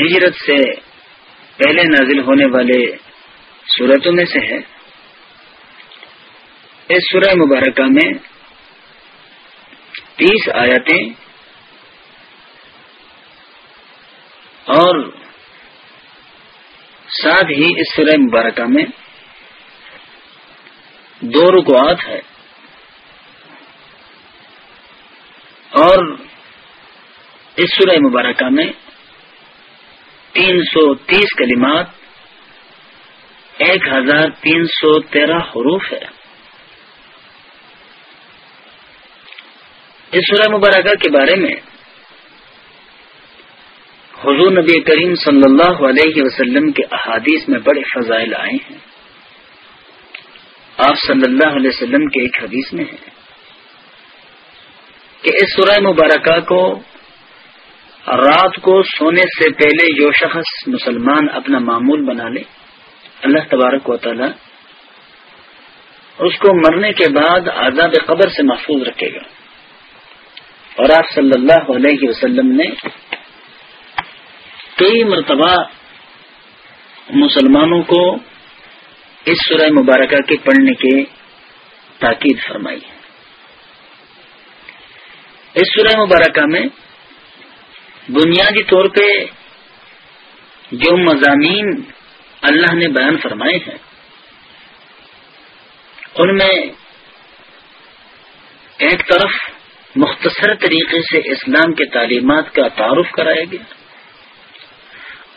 ہجرت سے پہلے نازل ہونے والے صورتوں میں سے ہے۔ اس سورہ مبارکہ میں تیس آیتیں اور ساتھ ہی اس سورہ مبارکہ میں دو رکوات ہے اور اس سورہ مبارکہ میں تین سو تیس کلمات، ایک ہزار تین سو تیرہ حروف ہے۔ اس سورہ مبارکہ کے بارے میں حضور نبی کریم صلی اللہ علیہ وسلم کے احادیث میں بڑے فضائل آئے ہیں۔ آپ صلی اللہ علیہ وسلم کے ایک حدیث میں ہے کہ اس سورہ مبارکہ کو رات کو سونے سے پہلے جو شخص مسلمان اپنا معمول بنا لے، اللہ تبارک و تعالی اس کو مرنے کے بعد عذاب قبر سے محفوظ رکھے گا۔ اور آپ صلی اللہ علیہ وسلم نے کئی مرتبہ مسلمانوں کو اس سورہ مبارکہ کے پڑھنے کے تاکید فرمائی۔ ہے اس سورہ مبارکہ میں بنیادی طور پہ جو مضامین اللہ نے بیان فرمائے ہیں، ان میں ایک طرف مختصر طریقے سے اسلام کے تعلیمات کا تعارف کرایا گیا،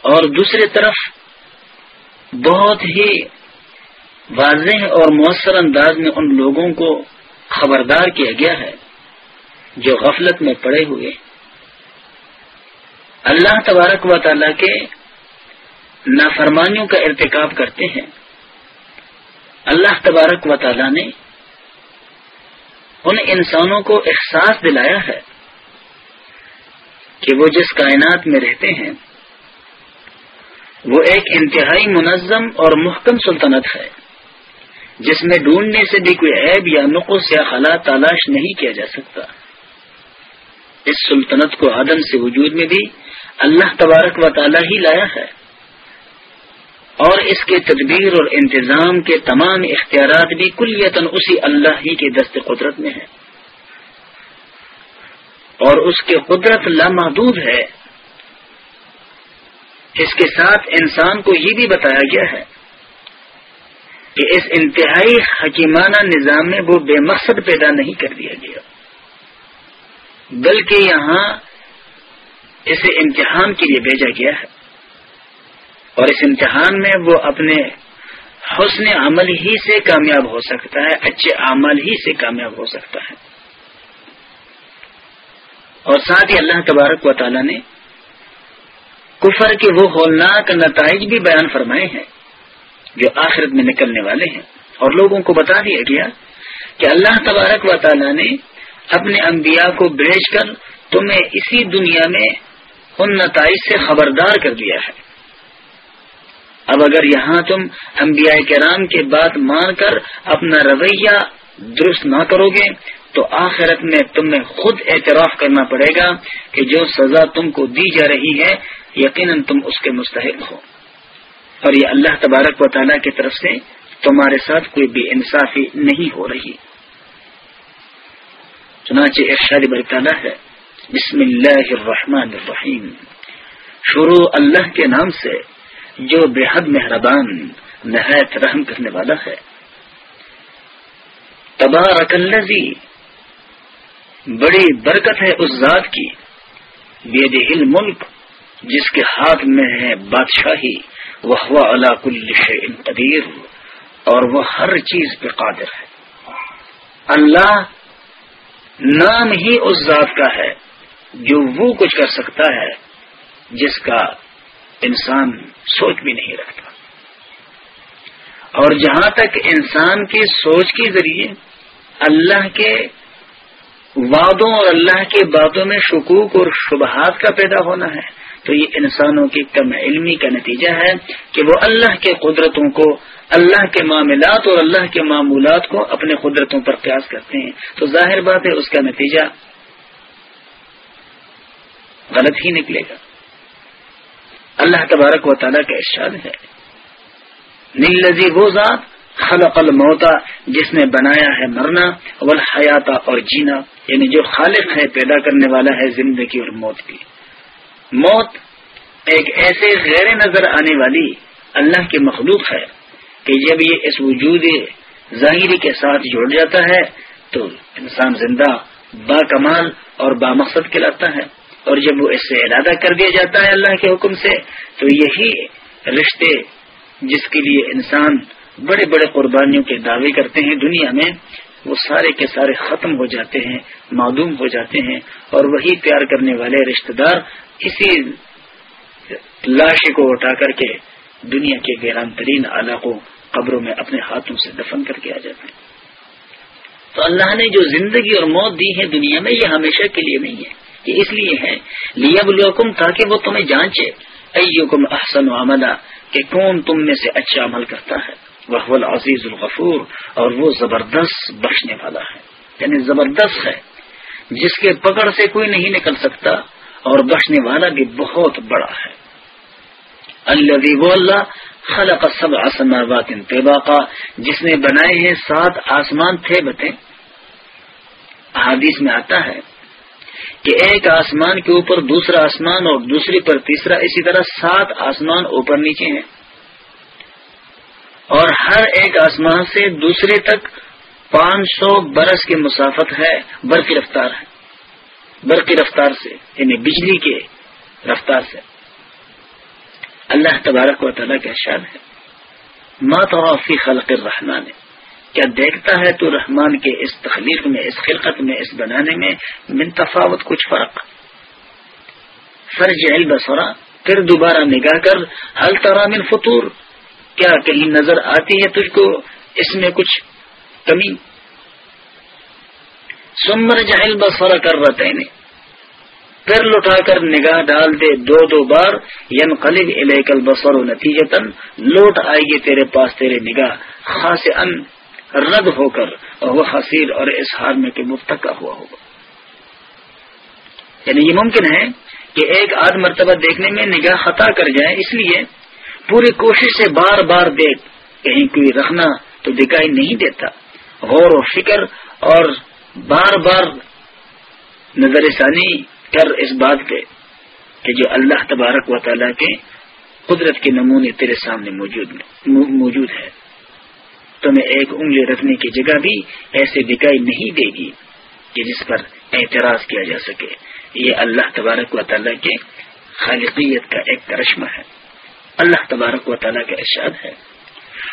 اور دوسری طرف بہت ہی واضح اور مؤثر انداز میں ان لوگوں کو خبردار کیا گیا ہے جو غفلت میں پڑے ہوئے اللہ تبارک و تعالیٰ کے نافرمانیوں کا ارتکاب کرتے ہیں۔ اللہ تبارک و تعالیٰ نے ان انسانوں کو احساس دلایا ہے کہ وہ جس کائنات میں رہتے ہیں، وہ ایک انتہائی منظم اور محکم سلطنت ہے، جس میں ڈھونڈنے سے بھی کوئی عیب یا نقص یا خلا تلاش نہیں کیا جا سکتا۔ اس سلطنت کو عدم سے وجود میں بھی اللہ تبارک و تعالی ہی لایا ہے۔ اور اس کے تدبیر اور انتظام کے تمام اختیارات بھی کلیتاً اسی اللہ ہی کے دست قدرت میں ہیں۔ اور اس کے قدرت لامحدود ہے۔ اس کے ساتھ انسان کو یہ بھی بتایا گیا ہے کہ اس انتہائی حکیمانہ نظام میں وہ بے مقصد پیدا نہیں کر دیا گیا۔ بلکہ یہاں اسے امتحان کے لیے بھیجا گیا ہے۔ اور اس امتحان میں وہ اپنے حسن عمل ہی سے کامیاب ہو سکتا ہے، اچھے عمل ہی سے کامیاب ہو سکتا ہے۔ اور ساتھ ہی اللہ تبارک و تعالی نے کفر کے وہ ہولناک نتائج بھی بیان فرمائے ہیں جو آخرت میں نکلنے والے ہیں۔ اور لوگوں کو بتا دیا گیا کہ اللہ تبارک و تعالی نے اپنے انبیاء کو بھیج کر تمہیں اسی دنیا میں ان نتائج سے خبردار کر دیا ہے۔ اب اگر یہاں تم انبیاء کرام کے بات مان کر اپنا رویہ درست نہ کرو گے، تو آخرت میں تمہیں خود اعتراف کرنا پڑے گا کہ جو سزا تم کو دی جا رہی ہے، یقیناً تم اس کے مستحق ہو۔ اور یہ اللہ تبارک و تعالیٰ کی طرف سے تمہارے ساتھ کوئی بھی انصافی نہیں ہو رہی۔ چنانچہ ارشاد برطانہ ہے۔ بسم اللہ الرحمن الرحیم۔ شروع اللہ کے نام سے، جو بے حد مہربان، نہایت رحم کرنے والا ہے۔ تبارک الذی، بڑی برکت ہے اس ذات کی۔ بید ملک جس کے ہاتھ میں ہے بادشاہی وہ ہوا اللہ کل قدیر۔ اور وہ ہر چیز پہ قادر ہے۔ اللہ نام ہی اس ذات کا ہے۔ جو وہ کچھ کر سکتا ہے جس کا انسان سوچ بھی نہیں رکھتا۔ اور جہاں تک انسان کی سوچ کے ذریعے اللہ کے وعدوں اور اللہ کی باتوں میں شکوک اور شبہات کا پیدا ہونا ہے، تو یہ انسانوں کی کم علمی کا نتیجہ ہے کہ وہ اللہ کے قدرتوں کو، اللہ کے معاملات اور اللہ کے معمولات کو اپنے قدرتوں پر قیاس کرتے ہیں۔ تو ظاہر بات ہے، اس کا نتیجہ غلط ہی نکلے گا۔ اللہ تبارک و تعالیٰ کا ارشاد ہے۔ نیل لذی وہ ذات خلق الموتا جس نے بنایا ہے مرنا والحیاتا اور جینا۔ یعنی جو خالق ہے، پیدا کرنے والا ہے زندگی اور موت کی۔ موت ایک ایسے غیر نظر آنے والی اللہ کی مخلوق ہے کہ جب یہ اس وجود ظاہری کے ساتھ جڑ جاتا ہے تو انسان زندہ، با کمال اور با مقصد کہلاتا ہے۔ اور جب وہ اس سے ارادہ کر دیا جاتا ہے اللہ کے حکم سے، تو یہی رشتے جس کے لیے انسان بڑے بڑے قربانیوں کے دعوے کرتے ہیں دنیا میں، وہ سارے کے سارے ختم ہو جاتے ہیں، معدوم ہو جاتے ہیں، اور وہی پیار کرنے والے رشتہ دار اسی لاشی کو اٹھا کر کے دنیا کے ویران ترین علاقوں، قبروں میں اپنے ہاتھوں سے دفن کر کے آ جاتے ہیں۔ تو اللہ نے جو زندگی اور موت دی ہے دنیا میں، یہ ہمیشہ کے لیے نہیں ہے۔ یہ اس لیے ہے لیا بلوکم تاکہ وہ تمہیں جانچے۔ ایوکم احسن عملہ کہ کون تم میں سے اچھا عمل کرتا ہے۔ وہ العزیز الغفور، اور وہ زبردست بخشنے والا ہے۔ یعنی زبردست ہے۔ جس کے پکڑ سے کوئی نہیں نکل سکتا، اور بخشنے والا بھی بہت بڑا ہے۔ اللہ وہ اللہ خلق سب آسماوات طباقا، جس نے بنائے ہیں سات آسمان تھے بتے احادیث میں آتا ہے کہ ایک آسمان کے اوپر دوسرا آسمان اور دوسری پر تیسرا، اسی طرح سات آسمان اوپر نیچے ہیں۔ اور ہر ایک آسمان سے دوسرے تک پانچ سو برس کی مسافت ہے، برقی رفتار ہے۔ برقی رفتار سے یعنی بجلی کے رفتار سے۔ اللہ تبارک و تعالیٰ کا شان ہے۔ ماتوافی خلق الرحمان کیا دیکھتا ہے تو رحمان کے اس تخلیق میں، اس خلقت میں، اس بنانے میں من تفاوت کچھ فرق؟ فرج البصرا پھر دوبارہ نگاہ کر حل ترا من فطور؟ کیا کہیں نظر آتی ہے تجھ کو اس میں کچھ کمی؟ سمر جہل بسورا کر رہتے پھر لٹا کر نگاہ ڈال دے دو دو بار یم قلب الیکل بسور و نتیجتن لوٹ آئے گی تیرے پاس تیرے نگاہ خاص ان رد ہو کر اور وہ حسیر اور اظہار میں کہ مفتقہ ہوا ہوگا۔ یعنی یہ ممکن ہے کہ ایک آدھ مرتبہ دیکھنے میں نگاہ خطا کر جائے، اس لیے پوری کوشش سے بار بار دیکھ، کہیں کوئی رکھنا تو دکھائی نہیں دیتا۔ غور و فکر اور بار بار نظر ثانی کر اس بات پہ کہ جو اللہ تبارک و تعالیٰ کے قدرت کے نمونے تیرے سامنے موجود موجود ہے تمہیں ایک انگلی رکھنے کی جگہ بھی ایسے دکھائی نہیں دے گی کہ جس پر اعتراض کیا جا سکے۔ یہ اللہ تبارک و تعالیٰ کے خالقیت کا ایک کرشمہ ہے۔ اللہ تبارک و تعالیٰ کا ارشاد ہے۔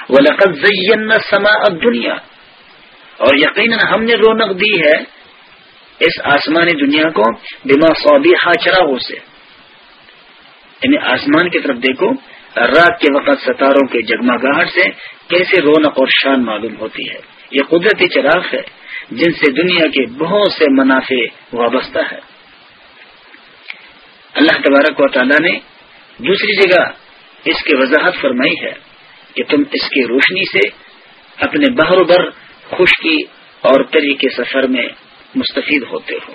وہ لقت سما اب دنیا اور یقیناً ہم نے رونق دی ہے اس آسمانی دنیا کو بما سعودی چراغوں سے۔ یعنی آسمان کی طرف دیکھو رات کے وقت ستاروں کے جگمگاہٹ سے کیسے رونق اور شان معلوم ہوتی ہے؟ یہ قدرتی چراغ ہے، جن سے دنیا کے بہت سے منافع وابستہ ہے۔ اللہ تبارک و تعالیٰ نے دوسری جگہ اس کی وضاحت فرمائی ہے کہ تم اس کی روشنی سے اپنے بہر بر خشکی اور تری کے سفر میں مستفید ہوتے ہو۔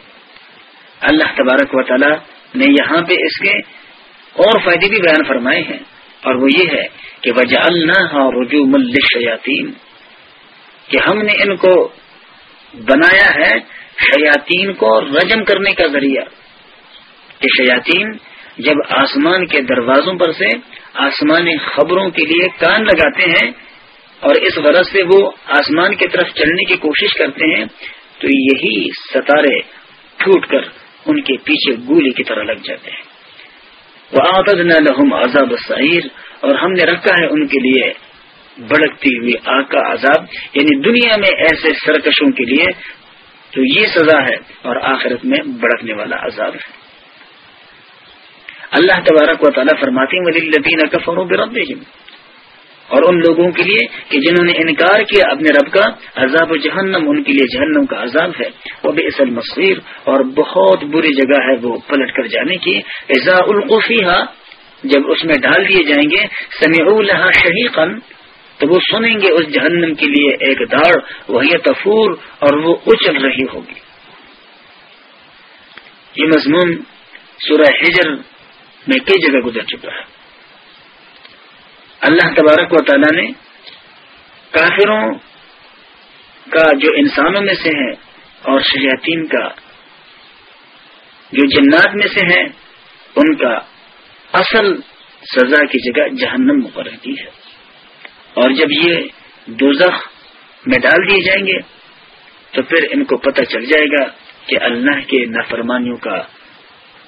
اللہ تبارک و تعالی نے یہاں پہ اس کے اور فائدے بھی بیان فرمائے ہیں۔ اور وہ یہ ہے کہ وجہ اللہ رجوع شیاتین کہ ہم نے ان کو بنایا ہے شیاتین کو رجم کرنے کا ذریعہ کہ شیاتین جب آسمان کے دروازوں پر سے آسمانی خبروں کے لیے کان لگاتے ہیں اور اس غرض سے وہ آسمان کی طرف چلنے کی کوشش کرتے ہیں، تو یہی ستارے ٹوٹ کر ان کے پیچھے گولی کی طرح لگ جاتے ہیں۔ وہ آتد عذاب اور ہم نے رکھا ہے ان کے لیے بڑکتی ہوئی آگ کا عذاب یعنی دنیا میں ایسے سرکشوں کے لیے تو یہ سزا ہے اور آخرت میں بڑکنے والا عذاب ہے۔ اللہ تبارک و تعالیٰ فرماتی ودین کا فروغ اور ان لوگوں کے لیے کہ جنہوں نے انکار کیا اپنے رب کا، عذاب و جہنم ان کے لیے جہنم کا عذاب ہے۔ وہ بے اصل مصیر اور بہت بری جگہ ہے وہ پلٹ کر جانے کی۔ ایزا القفی جب اس میں ڈال دیے جائیں گے سمیع الحا شہیقن تو وہ سنیں گے اس جہنم کے لیے ایک داڑ، وہی تفور اور وہ اچل رہی ہوگی۔ یہ مضمون سورہ ہجر میں کئی جگہ گزر چکا ہے۔ اللہ تبارک و تعالی نے کافروں کا جو انسانوں میں سے ہے اور شیاطین کا جو جنات میں سے ہیں ان کا اصل سزا کی جگہ جہنم مقرر کی ہے۔ اور جب یہ دوزخ میں ڈال دیے جائیں گے، تو پھر ان کو پتہ چل جائے گا کہ اللہ کے نافرمانیوں کا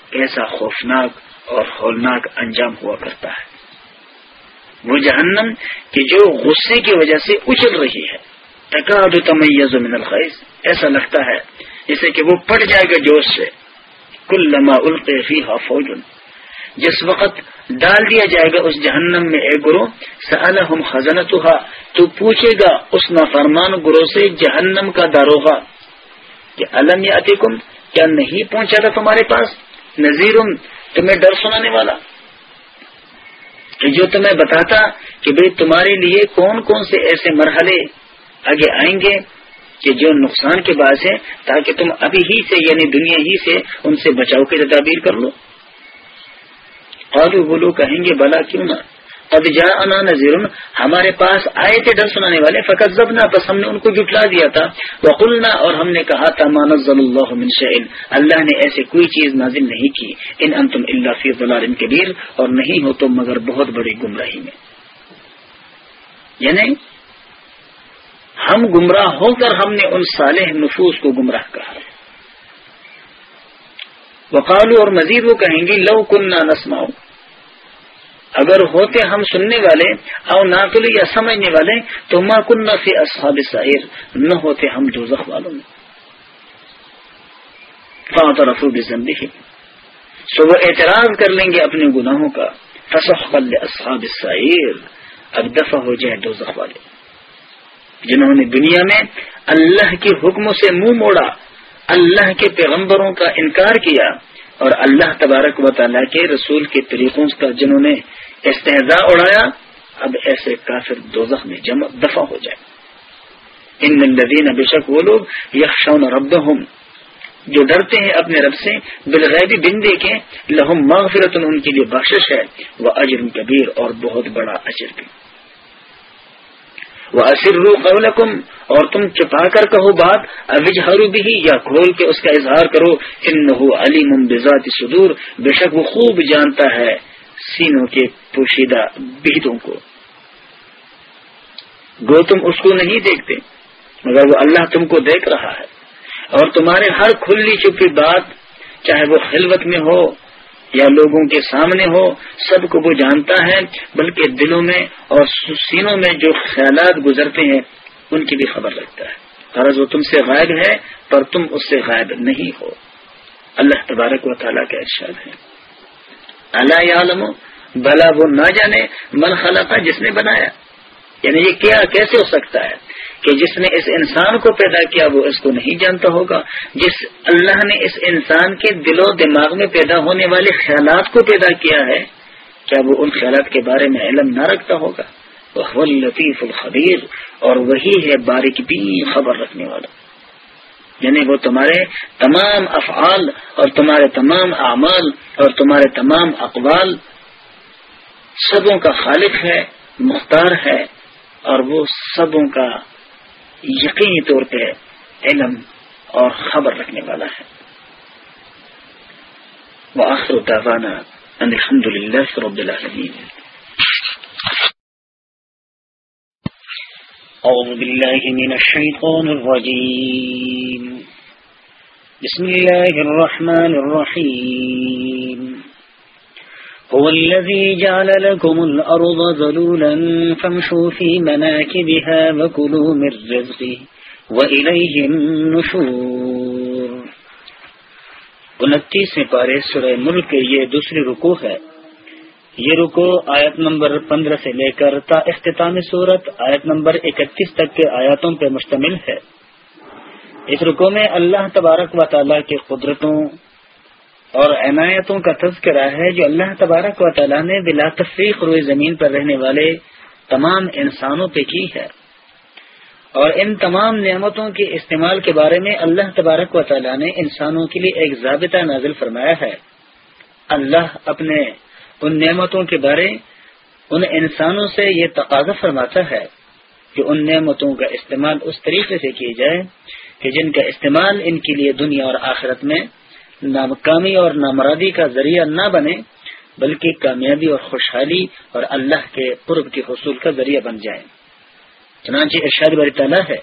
کیسا خوفناک اور ہولناک انجام ہوا کرتا ہے۔ وہ جہنم کہ جو غصے کی وجہ سے اچل رہی ہے۔ تقاد تمیز من الخیز۔ ایسا لگتا ہے جسے کہ وہ پٹ جائے گا جوش سے۔ کل لما فوجن جس وقت ڈال دیا جائے گا اس جہنم میں، اے گرو سلحم خزنت تو پوچھے گا اس نافرمان گرو سے جہنم کا داروغہ کہ علم یا کیا نہیں پہنچا تھا تمہارے پاس؟ نذیر، تمہیں ڈر سنانے والا۔ جو تمہیں بتاتا کہ بھئی تمہارے لیے کون کون سے ایسے مرحلے آگے آئیں گے کہ جو نقصان کے باعث ہیں تاکہ تم ابھی ہی سے یعنی دنیا ہی سے ان سے بچاؤ کی تدابیر کر لو۔ وہ لوگ کہیں گے، بلا کیوں نہ؟ اب جا انا نذیر ہمارے پاس آئے تھے ڈر سنانے والے فقط زب نہ بس ہم نے ان کو جٹلا دیا تھا۔ وقلنا، اور ہم نے کہا تھا مانزل اللہ من شعین اللہ نے ایسے کوئی چیز نازل نہیں کی۔ ان انتم اللہ فی ضلال کبیر اور نہیں ہو تم مگر بہت بڑی گمراہی میں۔ یعنی ہم گمراہ ہو کر ہم نے ان صالح نفوس کو گمراہ کہا وقالو اور مزید وہ کہیں گے لو کننا نسماؤ اگر ہوتے ہم سننے والے او ناقل یا سمجھنے والے، تو ما کن سے اصحاب سائر نہ ہوتے ہم جو والوں میں۔ سو وہ اعتراض کر لیں گے اپنے گناہوں کا۔ فصح اصحاب سائر اب دفع ہو جائے دو والے۔ جنہوں نے دنیا میں اللہ کے حکموں سے منہ موڑا، اللہ کے پیغمبروں کا انکار کیا اور اللہ تبارک و تعالیٰ کے رسول کے طریقوں کا جنہوں نے استحضاء اڑایا، اب ایسے کافر دوزخ میں جمع دفع ہو جائے۔ ان الدین بے شک وہ لوگ یکشون رب جو ڈرتے ہیں اپنے رب سے بلغیبی بن دے لہم مغفرت ان کے لیے بخشش ہے وہ اجر کبیر اور بہت بڑا اجر بھی۔ وہ اصر اور تم چپا کر کہو بات ابجہرو بھی یا کھول کے اس کا اظہار کرو ان علی ممبزات صدور، بے شک وہ خوب جانتا ہے سینوں کے پوشیدہ بیدوں کو۔ گو تم اس کو نہیں دیکھتے، مگر وہ اللہ تم کو دیکھ رہا ہے۔ اور تمہارے ہر کھلی چپی بات، چاہے وہ خلوت میں ہو یا لوگوں کے سامنے ہو، سب کو وہ جانتا ہے، بلکہ دلوں میں اور سینوں میں جو خیالات گزرتے ہیں، ان کی بھی خبر رکھتا ہے۔ غرض وہ تم سے غائب ہے، پر تم اس سے غائب نہیں ہو۔ اللہ تبارک و تعالیٰ کا ارشاد ہے۔ اللہ عالم بھلا وہ نہ جانے من خلقہ، جس نے بنایا۔ یعنی یہ کیا کیسے ہو سکتا ہے کہ جس نے اس انسان کو پیدا کیا وہ اس کو نہیں جانتا ہوگا؟ جس اللہ نے اس انسان کے دل و دماغ میں پیدا ہونے والے خیالات کو پیدا کیا ہے، کیا وہ ان خیالات کے بارے میں علم نہ رکھتا ہوگا؟ وہ لطیف الخبیر، اور وہی ہے باریک بھی خبر رکھنے والا۔ یعنی وہ تمہارے تمام افعال اور تمہارے تمام اعمال اور تمہارے تمام اقوال سبوں کا خالق ہے، مختار ہے اور وہ سبوں کا یقینی طور پہ علم اور خبر رکھنے والا ہے۔ وہ آخر داوانا الحمد للہ رب العالمین۔ أعوذ بالله من الشيطان الرجيم بسم الله الرحمن الرحيم هو الذي جعل لكم الأرض ذلولا فامشوا في مناكبها وكلوا من رزقه وإليه انتیس میں پارے سورہ ملک کے یہ دوسری رکو ہے۔ یہ رکو آیت نمبر پندرہ سے لے کر تا اختتامی صورت آیت نمبر اکتیس تک کے آیاتوں پر مشتمل ہے۔ اس رکو میں اللہ تبارک و تعالیٰ کی قدرتوں اور عنایتوں کا تذکرہ ہے جو اللہ تبارک و تعالیٰ نے بلا تفریق روئے زمین پر رہنے والے تمام انسانوں پہ کی ہے۔ اور ان تمام نعمتوں کے استعمال کے بارے میں اللہ تبارک و تعالیٰ نے انسانوں کے لیے ایک ضابطہ نازل فرمایا ہے۔ اللہ اپنے ان نعمتوں کے بارے ان انسانوں سے یہ تقاضا فرماتا ہے کہ ان نعمتوں کا استعمال اس طریقے سے کیا جائے کہ جن کا استعمال ان کے لیے دنیا اور آخرت میں ناکامی اور نامرادی کا ذریعہ نہ بنے، بلکہ کامیابی اور خوشحالی اور اللہ کے قرب کے حصول کا ذریعہ بن جائے۔ چنانچہ ارشاد بری تعالیٰ ہے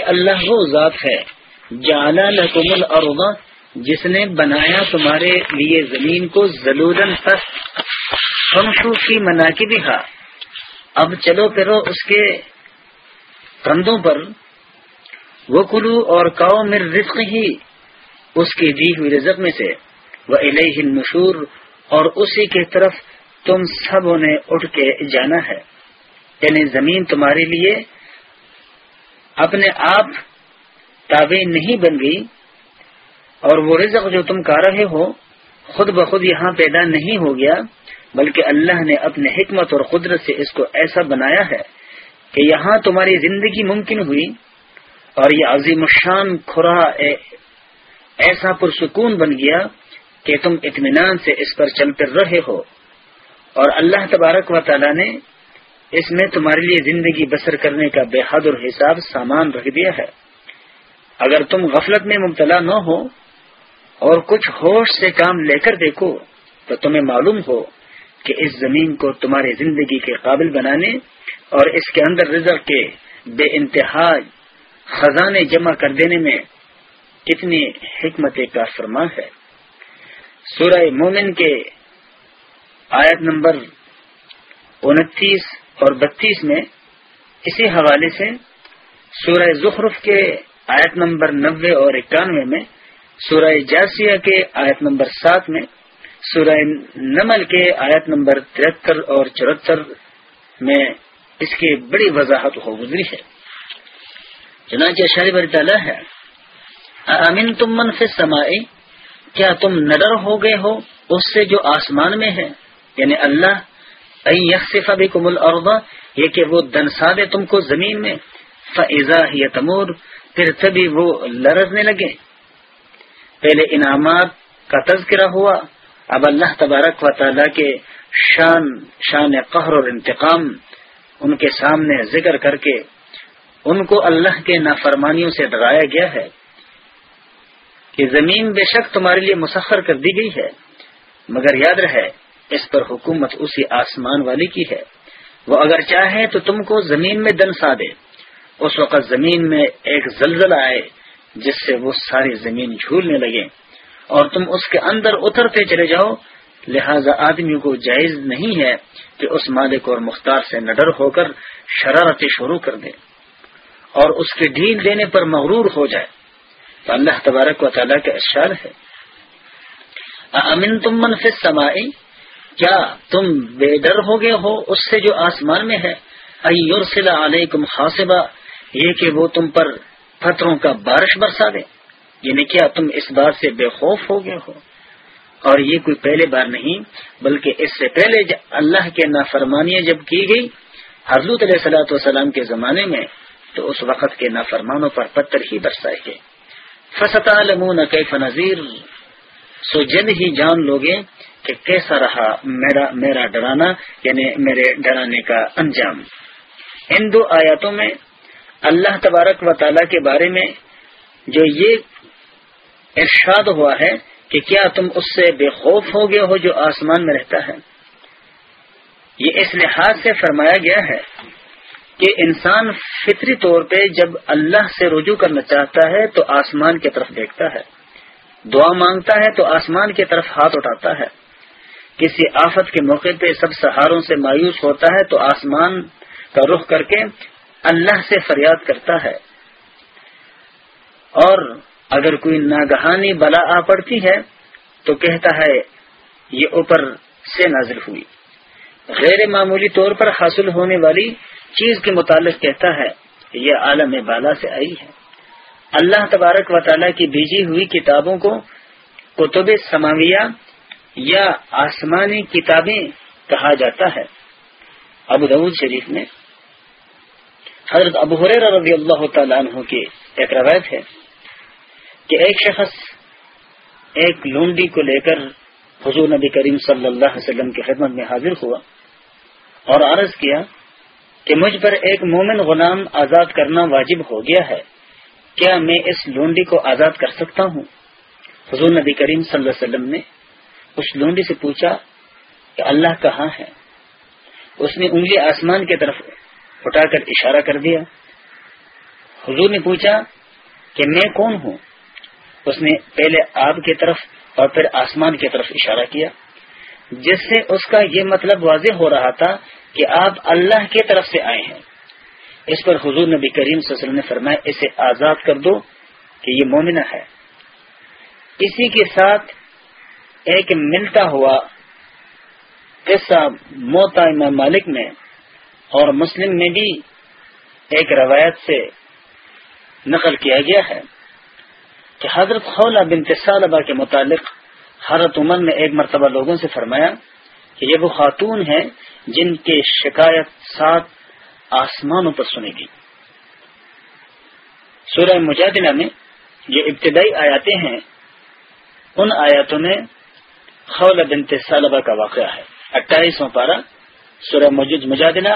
اللہ وہ ذات ہے جعلا لکم الارض، جس نے بنایا تمہارے لیے زمین کو زلودن پس فمشو کی منا کی بھی اب چلو پھرو اس کے کندھوں پر وہ کلو اور کاؤ مر رزق ہی اس کی دی ہوئی رزق میں سے۔ وہ الہ مشہور اور اسی کی طرف تم سب نے اٹھ کے جانا ہے۔ یعنی زمین تمہارے لیے اپنے آپ تابع نہیں بن گئی، اور وہ رزق جو تم کھا رہے ہو خود بخود یہاں پیدا نہیں ہو گیا، بلکہ اللہ نے اپنے حکمت اور قدرت سے اس کو ایسا بنایا ہے کہ یہاں تمہاری زندگی ممکن ہوئی۔ اور یہ عظیم الشان کھرا ایسا پرسکون بن گیا کہ تم اطمینان سے اس پر چل کر رہے ہو۔ اور اللہ تبارک و تعالی نے اس میں تمہارے لیے زندگی بسر کرنے کا بے حد اور حساب سامان رکھ دیا ہے۔ اگر تم غفلت میں مبتلا نہ ہو اور کچھ ہوش سے کام لے کر دیکھو، تو تمہیں معلوم ہو کہ اس زمین کو تمہاری زندگی کے قابل بنانے اور اس کے اندر رزق کے بے انتہا خزانے جمع کر دینے میں کتنی حکمت کا فرما ہے۔ سورہ مومن کے آیت نمبر انتیس اور بتیس میں اسی حوالے سے سورہ زخرف کے آیت نمبر نوے اور اکانوے میں، سورہ جاسیہ کے آیت نمبر سات میں، سورہ نمل کے آیت نمبر ترہتر اور چوہتر میں اس کی بڑی وضاحت ہو گزری ہے۔ چنانچہ شاہی بری تعالیٰ ہے۔ امین تم منفی سمائے کیا تم نڈر ہو گئے ہو اس سے جو آسمان میں ہے؟ یعنی اللہ یکسفا بھی کمل یہ کہ وہ دنسا دے تم کو زمین میں۔ فضا یا تمور، پھر تبھی وہ لرزنے لگے۔ پہلے انعامات کا تذکرہ ہوا۔ اب اللہ تبارک و تعالیٰ کے شان شان قہر اور انتقام، ان کے سامنے ذکر کر کے ان کو اللہ کے نافرمانیوں سے ڈرایا گیا ہے۔ کہ زمین بے شک تمہارے لیے مسخر کر دی گئی ہے، مگر یاد رہے، اس پر حکومت اسی آسمان والی کی ہے۔ وہ اگر چاہے تو تم کو زمین میں دن سا دے اس وقت زمین میں ایک زلزلہ آئے، جس سے وہ ساری زمین جھولنے لگے۔ اور تم اس کے اندر اترتے چلے جاؤ، لہذا آدمیوں کو جائز نہیں ہے کہ اس مالک اور مختار سے نڈر ہو کر شرارتیں شروع کر دے اور اس کے ڈھیل دینے پر مغرور ہو جائے۔ تو اللہ تبارک و تعالیٰ کا ارشاد ہے۔ امن تم منفی سمائی کیا تم بے ڈر ہو گئے ہو اس سے جو آسمان میں ہے؟ علیکم خاصبہ یہ کہ وہ تم پر پتھروں کا بارش برسا دے۔ یعنی کیا تم اس بات سے بے خوف ہو گئے ہو؟ اور یہ کوئی پہلے بار نہیں، بلکہ اس سے پہلے اللہ کے نافرمانیاں جب کی گئی، حضرت علیہ سلاۃ والسلام کے زمانے میں، تو اس وقت کے نافرمانوں پر پتھر ہی برسائے گئے۔ فستا لمون کیف نذیر؟ سو جلد ہی جان لوگے کہ کیسا رہا میرا میرا ڈرانا یعنی میرے ڈرانے کا انجام۔ ان دو آیاتوں میں اللہ تبارک و تعالی کے بارے میں جو یہ ارشاد ہوا ہے کہ کیا تم اس سے بے خوف ہو گئے ہو جو آسمان میں رہتا ہے، یہ اس لحاظ سے فرمایا گیا ہے کہ انسان فطری طور پہ جب اللہ سے رجوع کرنا چاہتا ہے تو آسمان کی طرف دیکھتا ہے۔ دعا مانگتا ہے تو آسمان کی طرف ہاتھ اٹھاتا ہے۔ کسی آفت کے موقع پہ سب سہاروں سے مایوس ہوتا ہے تو آسمان کا رخ کر کے اللہ سے فریاد کرتا ہے۔ اور اگر کوئی ناگہانی بلا آ پڑتی ہے تو کہتا ہے، یہ اوپر سے نازل ہوئی۔ غیر معمولی طور پر حاصل ہونے والی چیز کے متعلق کہتا ہے یہ عالم بالا سے آئی ہے۔ اللہ تبارک و تعالیٰ کی بھیجی ہوئی کتابوں کو کتب سماویہ یا آسمانی کتابیں کہا جاتا ہے۔ ابو دعود شریف میں حضرت ابو حریر رضی اللہ تعالیٰ عنہ کی ایک روایت ہے کہ ایک شخص ایک لونڈی کو لے کر حضور نبی کریم صلی اللہ علیہ وسلم کی خدمت میں حاضر ہوا اور عرض کیا کہ مجھ پر ایک مومن غلام آزاد کرنا واجب ہو گیا ہے، کیا میں اس لونڈی کو آزاد کر سکتا ہوں؟ حضور نبی کریم صلی اللہ علیہ وسلم نے اس لونڈی سے پوچھا کہ اللہ کہاں ہے؟ اس نے انگلی آسمان کی طرف اٹھا کر اشارہ کر دیا۔ حضور نے پوچھا کہ میں کون ہوں؟ اس نے پہلے آپ کی طرف اور پھر آسمان کی طرف اشارہ کیا، جس سے اس کا یہ مطلب واضح ہو رہا تھا کہ آپ اللہ کی طرف سے آئے ہیں۔ اس پر حضور نبی کریم صلی اللہ علیہ وسلم نے فرمایا، اسے آزاد کر دو کہ یہ مومنہ ہے۔ اسی کے ساتھ ایک ملتا ہوا قصہ موتا امام مالک میں اور مسلم میں بھی ایک روایت سے نقل کیا گیا ہے کہ حضرت خولہ بن تصالبہ کے متعلق حضرت عمر نے ایک مرتبہ لوگوں سے فرمایا کہ یہ وہ خاتون ہیں جن کے شکایت سات آسمانوں پر سنے گی۔ سورہ مجادلہ میں جو ابتدائی آیاتیں ہیں۔ ان آیاتوں میں خول بنت سالبہ کا واقعہ ہے۔ اٹھائیسواں پارہ، سورہ مجد مجادلہ،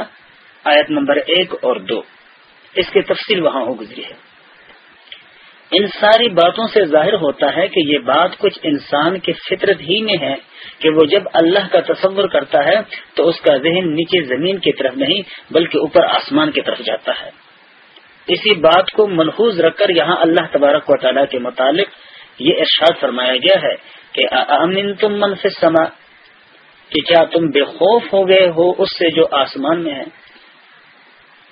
آیت نمبر ایک اور دو۔ اس کی تفصیل وہاں ہو گزری ہے۔ ان ساری باتوں سے ظاہر ہوتا ہے کہ یہ بات کچھ انسان کے فطرت ہی میں ہے کہ وہ جب اللہ کا تصور کرتا ہے تو اس کا ذہن نیچے زمین کی طرف نہیں بلکہ اوپر آسمان کی طرف جاتا ہے۔ اسی بات کو ملحوظ رکھ کر یہاں اللہ تبارک و تعالیٰ کے متعلق یہ ارشاد فرمایا گیا ہے کہ امن تم منف سما کہ کیا تم بے خوف ہو گئے ہو اس سے جو آسمان میں ہے؟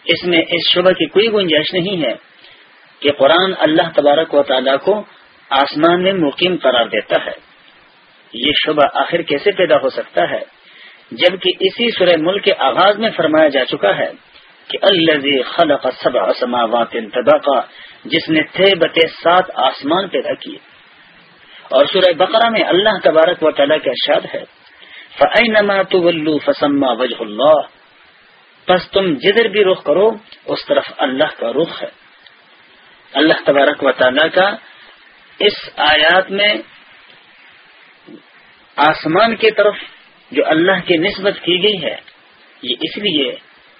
اس میں اس شبہ کی کوئی گنجائش نہیں ہے۔ کہ قرآن اللہ تبارک و تعالیٰ کو آسمان میں مقیم قرار دیتا ہے۔ یہ شبہ آخر کیسے پیدا ہو سکتا ہے؟ جبکہ اسی سورہ ملک کے آغاز میں فرمایا جا چکا ہے کہ اللہ خلق سبع سماوات طبقا جس نے تھے بتے سات آسمان پیدا کیے۔ اور سورہ بقرہ میں اللہ تبارک و تعالیٰ کا ارشاد ہے، فَأَيْنَمَا تُوَلُّوا فَسَمَّا وَجْهُ اللَّهِ۔ پس تم جدھر بھی رخ کرو، اس طرف اللہ کا رخ ہے۔ اللہ تبارک و تعالیٰ کا اس آیات میں آسمان کی طرف جو اللہ کی نسبت کی گئی ہے، یہ اس لیے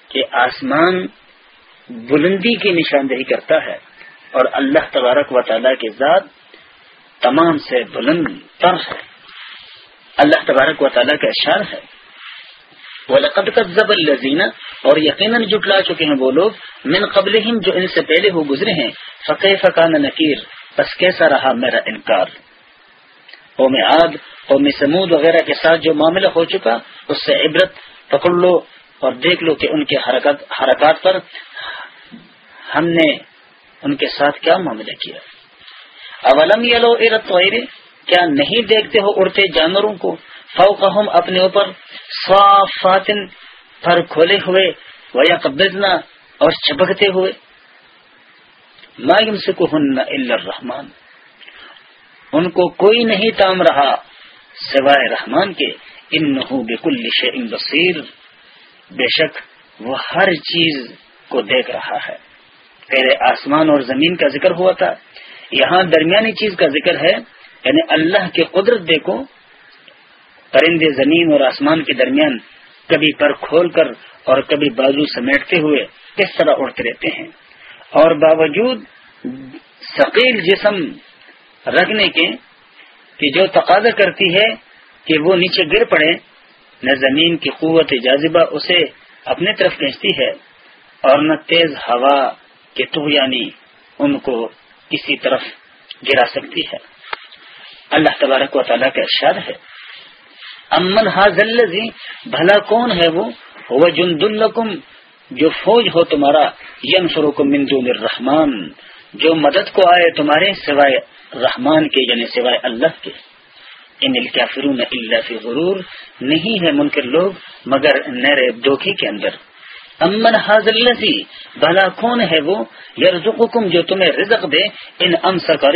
کہ آسمان بلندی کی نشاندہی کرتا ہے اور اللہ تبارک و تعالیٰ کی ذات تمام سے بلند تر ہے۔ اللہ تبارک و تعالیٰ کا اشار ہے۔ وہ لقب زب الزینہ اور یقیناً جٹلا چکے ہیں وہ لوگ، من قبل جو ان سے پہلے ہو گزرے ہیں فقے فقان نکیر بس کیسا رہا میرا انکار؟ قوم آگ قوم سمود وغیرہ کے ساتھ جو معاملہ ہو چکا، اس سے عبرت پکڑ لو اور دیکھ لو کہ ان کے حرکت حرکات پر ہم نے ان کے ساتھ کیا معاملہ کیا۔ اولم یلو ارت کیا نہیں دیکھتے ہو اڑتے جانوروں کو؟ فوقہم اپنے اوپر صافاتن پر کھولے ہوئے ویا قبضنا اور چپکتے ہوئے۔ مایم سے الرحمان ان کو کوئی نہیں تام رہا سوائے رحمان کے۔ ان بکل بصیر۔ بے شک وہ ہر چیز کو دیکھ رہا ہے۔ پہلے آسمان اور زمین کا ذکر ہوا تھا۔ یہاں درمیانی چیز کا ذکر ہے یعنی اللہ کی قدرت دیکھو۔ پرندے زمین اور آسمان کے درمیان کبھی پر کھول کر اور کبھی بازو سمیٹتے ہوئے کس طرح اڑتے رہتے ہیں۔ اور باوجود ثقیل جسم رکھنے کے کہ جو تقاضا کرتی ہے کہ وہ نیچے گر پڑے، نہ زمین کی قوت جاذبہ اسے اپنے طرف کھینچتی ہے اور نہ تیز ہوا کے تو یعنی ان کو کسی طرف گرا سکتی ہے۔ اللہ تبارک و تعالیٰ کا ارشاد ہے۔ امن حاضل بھلا کون ہے وہ؟ وہ جن جو فوج ہو تمہارا یم سرو مندون الرحمان جو مدد کو آئے تمہارے سوائے رحمان کے یعنی سوائے اللہ کے۔ ان الکافرون الا فی غرور، نہیں ہے منکر لوگ، مگر نئے دھوکے کے اندر۔ امن حاضر بھلا کون ہے وہ؟ یرزقکم، جو تمہیں رزق دے، ان امسا کا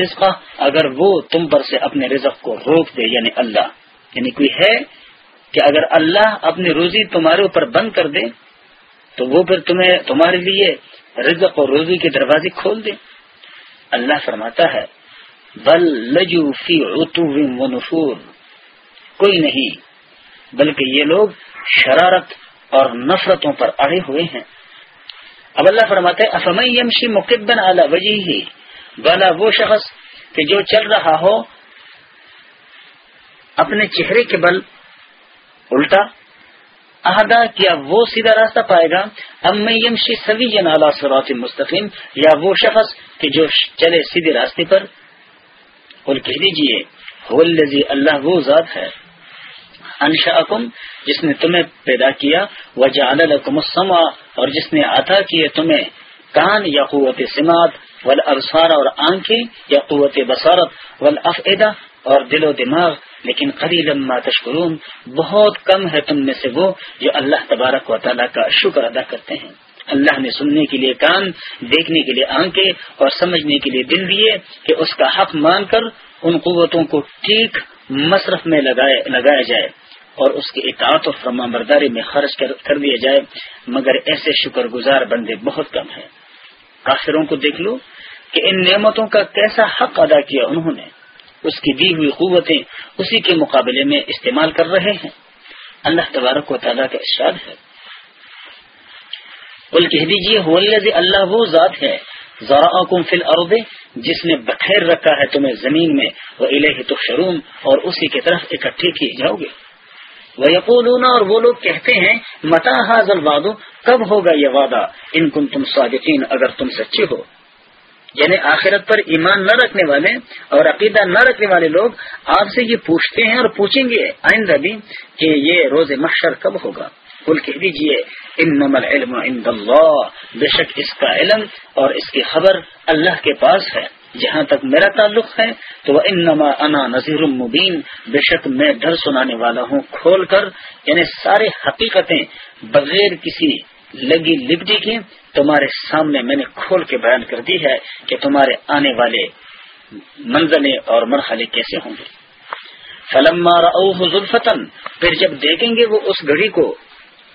اگر وہ تم پر سے اپنے رزق کو روک دے یعنی اللہ۔ یعنی کوئی ہے کہ اگر اللہ اپنی روزی تمہارے اوپر بند کر دے، تو وہ پھر تمہیں تمہارے لیے رزق اور روزی کے دروازے کھول دے۔ اللہ فرماتا ہے، بل لجو فی و نفور۔ کوئی نہیں، بلکہ یہ لوگ شرارت اور نفرتوں پر اڑے ہوئے ہیں۔ اب اللہ فرماتے یمشی مقبن اعلی وجی ہی بالا وہ شخص کہ جو چل رہا ہو اپنے چہرے کے بل الٹا۔ احدا کیا وہ سیدھا راستہ پائے گا؟ اب یمشی سوی جن اعلیٰ سرات مستقیم۔ یا وہ شخص کہ جو چلے سیدھے راستے پر۔ اور کہہ دیجیے اللہ وہ ذات ہے۔ انشا جس نے تمہیں پیدا کیا۔ وہ جالکم السما اور جس نے عطا کیے تمہیں۔ کان، یا قوت سماعت۔ ول اور آنکھیں، یا قوت بصارت۔ ول اور دل و دماغ، لیکن قریل لما تشکرون، بہت کم ہے تم میں سے وہ جو اللہ تبارک و تعالیٰ کا شکر ادا کرتے ہیں۔ اللہ نے سننے کے لیے کان، دیکھنے کے لیے آنکھیں اور سمجھنے کے لیے دل دیے کہ اس کا حق مان کر ان قوتوں کو ٹھیک مصرف میں لگایا جائے اور اس کی اطاعت و فرما برداری میں خرچ کر دیا جائے۔ مگر ایسے شکر گزار بندے بہت کم ہیں۔ کافروں کو دیکھ لو کہ ان نعمتوں کا کیسا حق ادا کیا انہوں نے۔ اس کی دی ہوئی قوتیں اسی کے مقابلے میں استعمال کر رہے ہیں۔ اللہ تبارک و تعالیٰ کا ارشاد ہے۔ بول کہہ دیجیے اللہ وہ ذات ہے ذرا فل جس نے بخیر رکھا ہے تمہیں زمین میں وہ الہ تو اور اسی کی طرف اکٹھے کیے جاؤ گے۔ وہ یقولون اور وہ لوگ کہتے ہیں متا حاضل وادو کب ہوگا یہ وعدہ؟ ان کن تم صادقین، اگر تم سچے ہو۔ یعنی آخرت پر ایمان نہ رکھنے والے اور عقیدہ نہ رکھنے والے لوگ آپ سے یہ پوچھتے ہیں اور پوچھیں گے آئندہ بھی کہ یہ روز محشر کب ہوگا؟ کل کہہ دیجیے ان نمل اللہ۔ بے شک اس کا علم اور اس کی خبر اللہ کے پاس ہے۔ جہاں تک میرا تعلق ہے، تو وہ انما انا نذیر المبین بے شک میں ڈر سنانے والا ہوں کھول کر یعنی سارے حقیقتیں بغیر کسی لگی لپٹی کی، تمہارے سامنے میں نے کھول کے بیان کر دی ہے کہ تمہارے آنے والے منزلیں اور مرحلے کیسے ہوں گے۔ فلم ظلفتن پھر جب دیکھیں گے وہ اس گھڑی کو،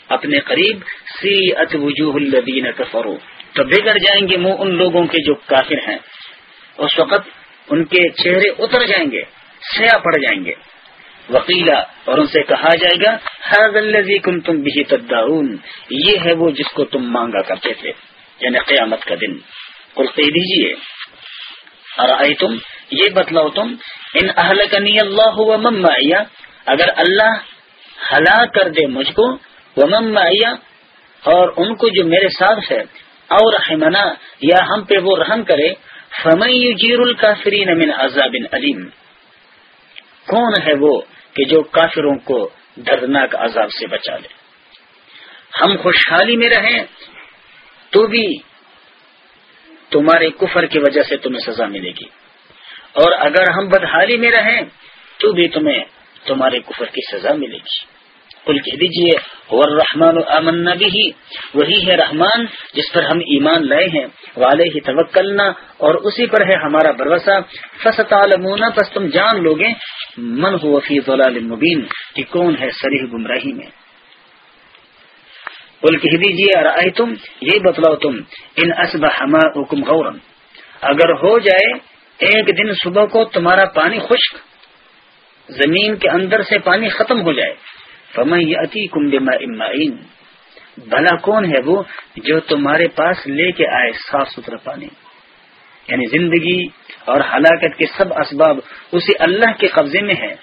اپنے قریب سی ات وجوہ الدین کفرو تو بگڑ جائیں گے منہ ان لوگوں کے جو کافر ہیں۔ اس وقت ان کے چہرے اتر جائیں گے، سیاہ پڑ جائیں گے۔ وکیلا اور ان سے کہا جائے گا ہر کم تم بھی تداؤن یہ ہے وہ جس کو تم مانگا کرتے تھے یعنی قیامت کا دن۔ کل کہہ دیجیے اور آئی تم یہ بتلاؤ تم، ان اہل کنی اللہ و ممیا اگر اللہ ہلاک کر دے مجھ کو وہ ممیا اور ان کو جو میرے ساتھ ہے اور رحمنا، یا ہم پہ وہ رحم کرے، فمن یجیر الکافرین من عذاب علیم۔ کون ہے وہ کہ جو کافروں کو دردناک عذاب سے بچا لے۔ ہم خوشحالی میں رہیں تو بھی تمہارے کفر کی وجہ سے تمہیں سزا ملے گی۔ اور اگر ہم بدحالی میں رہیں تو بھی تمہیں تمہارے کفر کی سزا ملے گی۔ کل کہہ دیجیے اور رحمان امن بھی وہی ہے رحمان جس پر ہم ایمان لائے ہیں۔ والے ہی توکلنا۔ اور اسی پر ہے ہمارا بھروسہ۔ فسط پس تم جان لوگے، من ہو فی ضلال مبین۔ کہ کون ہے سریح گمراہی میں؟ کل کہہ دیجیے تم یہ بتلاؤ تم، ان اسب ہما حکم غورن اگر ہو جائے، ایک دن صبح کو تمہارا پانی خشک، زمین کے اندر سے پانی ختم ہو جائے۔ امائن بھلا کون ہے وہ جو تمہارے پاس لے کے آئے صاف ستھرا پانی؟ یعنی زندگی اور ہلاکت کے سب اسباب اسی اللہ کے قبضے میں ہے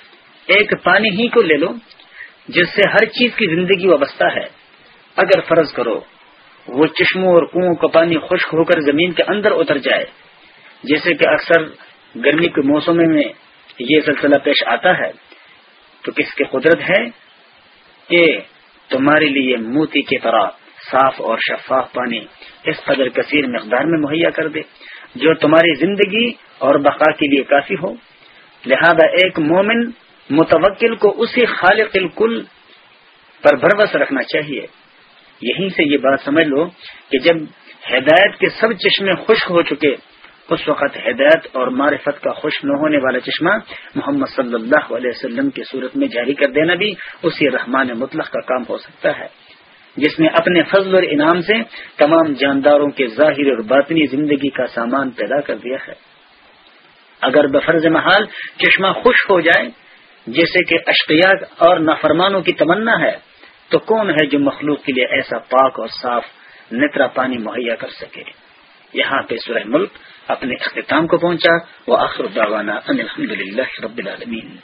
ایک پانی ہی کو لے لو جس سے ہر چیز کی زندگی وابستہ ہے۔ اگر فرض کرو وہ چشموں اور کنو کا پانی خشک ہو کر زمین کے اندر اتر جائے، جیسے کہ اکثر گرمی کے موسم میں یہ سلسلہ پیش آتا ہے، تو کس کی قدرت ہے؟ کہ تمہارے لیے موتی کی طرح صاف اور شفاف پانی اس قدر کثیر مقدار میں مہیا کر دے، جو تمہاری زندگی اور بقا کے لیے کافی ہو۔ لہذا ایک مومن متوکل کو اسی خالق الکل پر بھروس رکھنا چاہیے۔ یہیں سے یہ بات سمجھ لو کہ جب ہدایت کے سب چشمے خشک ہو چکے اس وقت ہدایت اور معرفت کا خوش نہ ہونے والا چشمہ محمد صلی اللہ علیہ وسلم کی صورت میں جاری کر دینا بھی اسی رحمان مطلق کا کام ہو سکتا ہے۔ جس نے اپنے فضل اور انعام سے تمام جانداروں کے ظاہر اور باطنی زندگی کا سامان پیدا کر دیا ہے۔ اگر بفرض محال چشمہ خوش ہو جائے، جیسے کہ اشقیات اور نافرمانوں کی تمنا ہے، تو کون ہے جو مخلوق کے لیے ایسا پاک اور صاف، نترا پانی مہیا کر سکے؟ یہاں پہ سورہ ملک اپنے اختتام کو پہنچا وہ آخر الحمد للہ رب العالمین۔